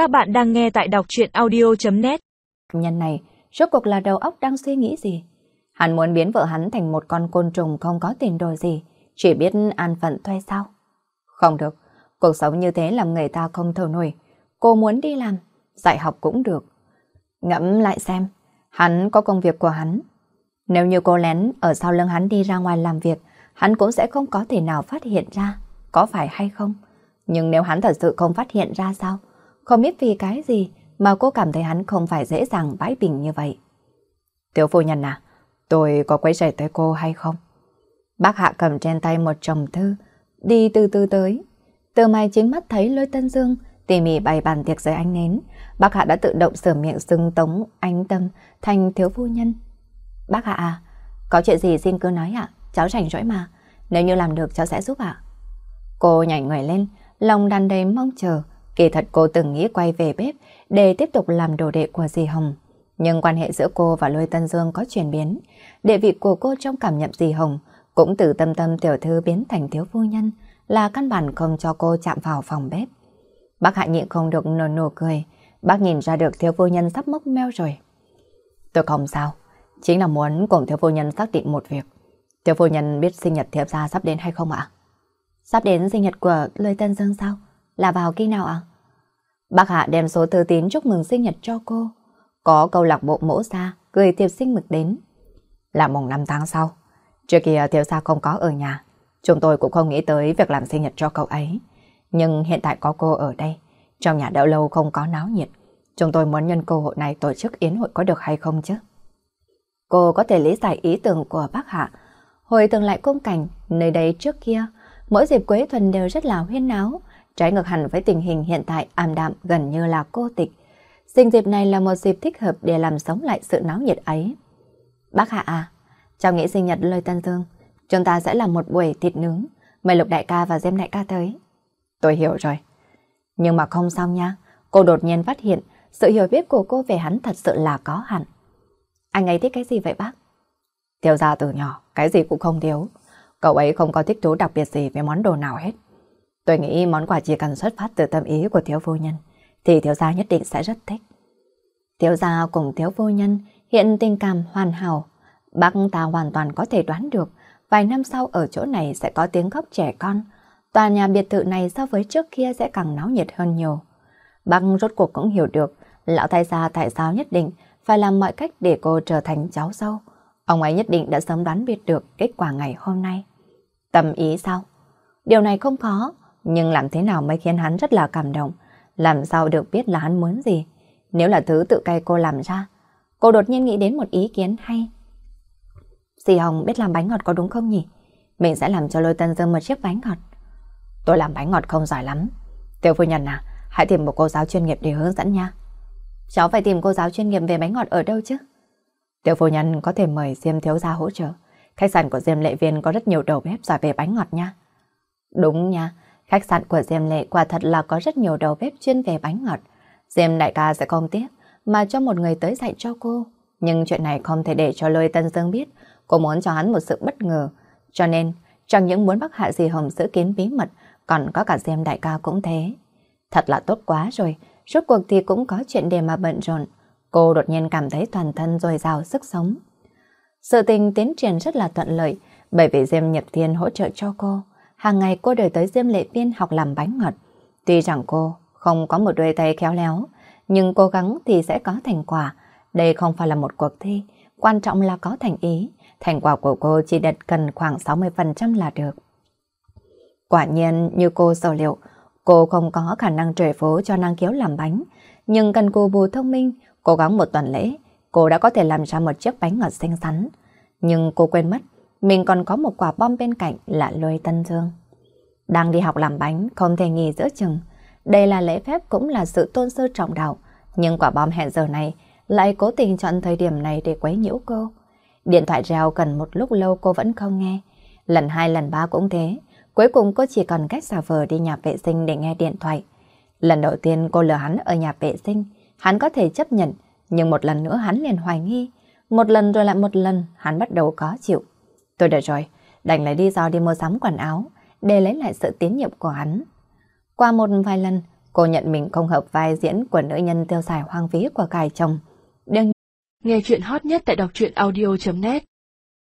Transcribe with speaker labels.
Speaker 1: Các bạn đang nghe tại đọc chuyện audio.net
Speaker 2: Nhân này, rốt cuộc là đầu óc đang suy nghĩ gì? Hắn muốn biến vợ hắn thành một con côn trùng không có tiền đồ gì, chỉ biết an phận thuê sao? Không được, cuộc sống như thế làm người ta không thở nổi. Cô muốn đi làm, dạy học cũng được. Ngẫm lại xem, hắn có công việc của hắn. Nếu như cô lén ở sau lưng hắn đi ra ngoài làm việc, hắn cũng sẽ không có thể nào phát hiện ra, có phải hay không? Nhưng nếu hắn thật sự không phát hiện ra sao? Không biết vì cái gì mà cô cảm thấy hắn không phải dễ dàng bãi bình như vậy. Tiểu phu nhân à, tôi có quấy rầy tới cô hay không? Bác Hạ cầm trên tay một chồng thư, đi từ từ tới. Từ mai chính mắt thấy lôi tân dương, tỉ mỉ bày bàn tiệc dưới ánh nến. Bác Hạ đã tự động sửa miệng xưng tống ánh tâm thành thiếu phu nhân. Bác Hạ à, có chuyện gì xin cứ nói ạ, cháu rảnh rỗi mà. Nếu như làm được cháu sẽ giúp ạ. Cô nhảy người lên, lòng đàn đầy mong chờ. Kỳ thật cô từng nghĩ quay về bếp để tiếp tục làm đồ đệ của dì Hồng. Nhưng quan hệ giữa cô và Lôi Tân Dương có chuyển biến. Địa vị của cô trong cảm nhận dì Hồng cũng từ tâm tâm tiểu thư biến thành thiếu phu nhân là căn bản không cho cô chạm vào phòng bếp. Bác Hạ Nhị không được nở nụ cười. Bác nhìn ra được thiếu phu nhân sắp mốc meo rồi. Tôi không sao. Chính là muốn cùng thiếu phu nhân xác định một việc. Thiếu phu nhân biết sinh nhật thiệp gia sắp đến hay không ạ? Sắp đến sinh nhật của Lôi Tân Dương sao? Là vào khi nào ạ? Bác Hạ đem số thư tín chúc mừng sinh nhật cho cô. Có câu lạc bộ mẫu xa, gửi thiệp sinh mực đến. Là mùng 5 tháng sau. Trước kia thiếu xa không có ở nhà. Chúng tôi cũng không nghĩ tới việc làm sinh nhật cho cậu ấy. Nhưng hiện tại có cô ở đây. Trong nhà đậu lâu không có náo nhiệt. Chúng tôi muốn nhân cơ hội này tổ chức yến hội có được hay không chứ? Cô có thể lý giải ý tưởng của bác Hạ. Hồi tưởng lại cung cảnh, nơi đây trước kia, mỗi dịp quế thuần đều rất là huyên náo, trái ngược hẳn với tình hình hiện tại ảm đạm gần như là cô tịch. Sinh dịp này là một dịp thích hợp để làm sống lại sự náo nhiệt ấy. Bác Hạ à, chào nghĩ sinh nhật Lôi Tân Dương, chúng ta sẽ làm một buổi thịt nướng, mời Lục Đại ca và Diêm Đại ca tới. Tôi hiểu rồi. Nhưng mà không sao nha, cô đột nhiên phát hiện sự hiểu biết của cô về hắn thật sự là có hẳn. Anh ấy thích cái gì vậy bác? Tiêu ra từ nhỏ, cái gì cũng không thiếu. Cậu ấy không có thích thú đặc biệt gì với món đồ nào hết. Tôi nghĩ món quà chỉ cần xuất phát từ tâm ý của thiếu phu nhân, thì thiếu gia nhất định sẽ rất thích. Thiếu gia cùng thiếu phu nhân hiện tình cảm hoàn hảo. Bác ta hoàn toàn có thể đoán được vài năm sau ở chỗ này sẽ có tiếng khóc trẻ con. Tòa nhà biệt thự này so với trước kia sẽ càng náo nhiệt hơn nhiều. Bác rốt cuộc cũng hiểu được lão thái gia tại sao nhất định phải làm mọi cách để cô trở thành cháu dâu. Ông ấy nhất định đã sớm đoán biết được kết quả ngày hôm nay. Tâm ý sao? Điều này không khó, nhưng làm thế nào mới khiến hắn rất là cảm động? Làm sao được biết là hắn muốn gì? Nếu là thứ tự cây cô làm ra, cô đột nhiên nghĩ đến một ý kiến hay. Dì Hồng biết làm bánh ngọt có đúng không nhỉ? Mình sẽ làm cho lôi tân dương một chiếc bánh ngọt. Tôi làm bánh ngọt không giỏi lắm. Tiểu phu nhân à, hãy tìm một cô giáo chuyên nghiệp để hướng dẫn nha. Cháu phải tìm cô giáo chuyên nghiệp về bánh ngọt ở đâu chứ? Tiểu phu nhân có thể mời Diêm thiếu gia hỗ trợ. Khách sạn của Diêm lệ viên có rất nhiều đầu bếp giỏi về bánh ngọt nha. Đúng nha, khách sạn của Diêm lệ quả thật là có rất nhiều đầu bếp chuyên về bánh ngọt. Diêm đại ca sẽ không tiếc mà cho một người tới dạy cho cô. Nhưng chuyện này không thể để cho lôi Tân Dương biết. Cô muốn cho hắn một sự bất ngờ. Cho nên, chẳng những muốn bắt hạ dì Hồng giữ kín bí mật, còn có cả Diêm đại ca cũng thế. Thật là tốt quá rồi, rốt cuộc thì cũng có chuyện để mà bận rộn. Cô đột nhiên cảm thấy toàn thân dồi dào sức sống. Sự tình tiến triển rất là thuận lợi bởi vì Diêm Nhật Thiên hỗ trợ cho cô. Hàng ngày cô đợi tới Diêm Lệ Viên học làm bánh ngọt. Tuy rằng cô không có một đôi tay khéo léo, nhưng cố gắng thì sẽ có thành quả. Đây không phải là một cuộc thi, quan trọng là có thành ý. Thành quả của cô chỉ đặt cần khoảng 60% là được. Quả nhiên như cô sở liệu, cô không có khả năng trời phố cho năng khiếu làm bánh, nhưng cần cô bù thông minh, cố gắng một tuần lễ, cô đã có thể làm ra một chiếc bánh ngọt xinh xắn. Nhưng cô quên mất, mình còn có một quả bom bên cạnh là lôi tân dương. Đang đi học làm bánh, không thể nghỉ giữa chừng. Đây là lễ phép cũng là sự tôn sư trọng đạo. Nhưng quả bom hẹn giờ này lại cố tình chọn thời điểm này để quấy nhiễu cô. Điện thoại reo cần một lúc lâu cô vẫn không nghe. Lần hai lần ba cũng thế. Cuối cùng cô chỉ còn cách xà vờ đi nhà vệ sinh để nghe điện thoại. Lần đầu tiên cô lừa hắn ở nhà vệ sinh, hắn có thể chấp nhận, nhưng một lần nữa hắn liền hoài nghi. Một lần rồi lại một lần, hắn bắt đầu có chịu. Tôi đợi rồi, đành lấy đi do đi mua sắm quần áo, để lấy lại sự tín nhiệm của hắn. Qua một vài lần, Cô nhận mình không hợp vai diễn của nữ nhân tiêu xài hoang phí của cài chồng. Đương
Speaker 3: Nghe chuyện hot nhất tại đọc truyện audio.net